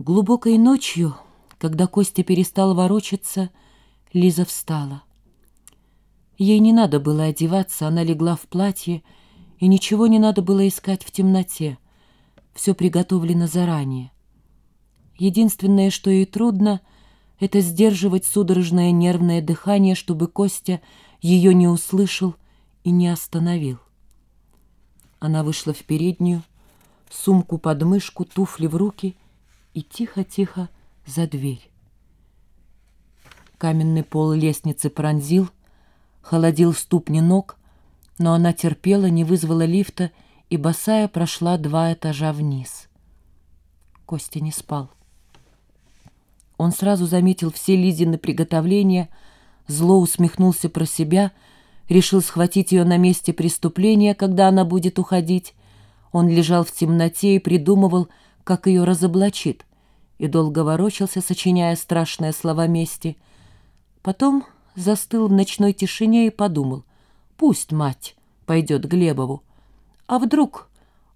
Глубокой ночью, когда Костя перестал ворочаться, Лиза встала. Ей не надо было одеваться, она легла в платье, и ничего не надо было искать в темноте. Все приготовлено заранее. Единственное, что ей трудно, это сдерживать судорожное нервное дыхание, чтобы Костя ее не услышал и не остановил. Она вышла в переднюю, сумку под мышку, туфли в руки и тихо-тихо за дверь. Каменный пол лестницы пронзил, холодил ступни ног, но она терпела, не вызвала лифта и босая прошла два этажа вниз. Костя не спал. Он сразу заметил все Лизины приготовления, зло усмехнулся про себя, решил схватить ее на месте преступления, когда она будет уходить. Он лежал в темноте и придумывал, как ее разоблачит, и долго ворочался, сочиняя страшные слова мести. Потом застыл в ночной тишине и подумал, пусть мать пойдет Глебову, а вдруг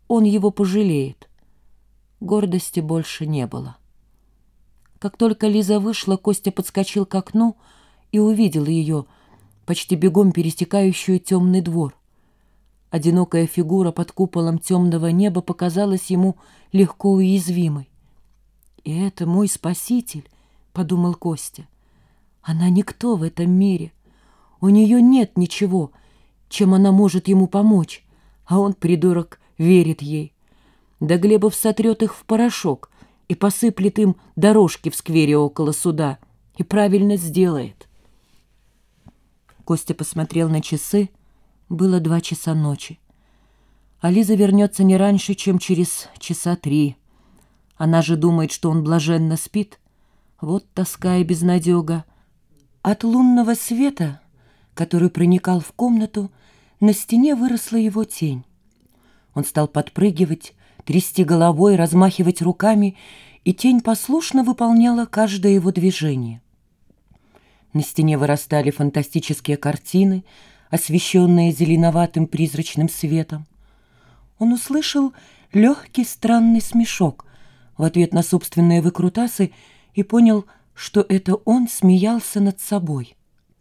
он его пожалеет. Гордости больше не было. Как только Лиза вышла, Костя подскочил к окну и увидел ее, почти бегом пересекающую темный двор. Одинокая фигура под куполом темного неба показалась ему легко уязвимой. «И это мой спаситель», — подумал Костя. «Она никто в этом мире. У нее нет ничего, чем она может ему помочь, а он, придурок, верит ей. Да Глебов сотрет их в порошок и посыплет им дорожки в сквере около суда, и правильно сделает». Костя посмотрел на часы, — было два часа ночи. А Лиза вернется не раньше, чем через часа три. Она же думает, что он блаженно спит. Вот тоска и безнадега. От лунного света, который проникал в комнату, на стене выросла его тень. Он стал подпрыгивать, трясти головой, размахивать руками, и тень послушно выполняла каждое его движение. На стене вырастали фантастические картины — освещенное зеленоватым призрачным светом. Он услышал легкий странный смешок в ответ на собственные выкрутасы и понял, что это он смеялся над собой.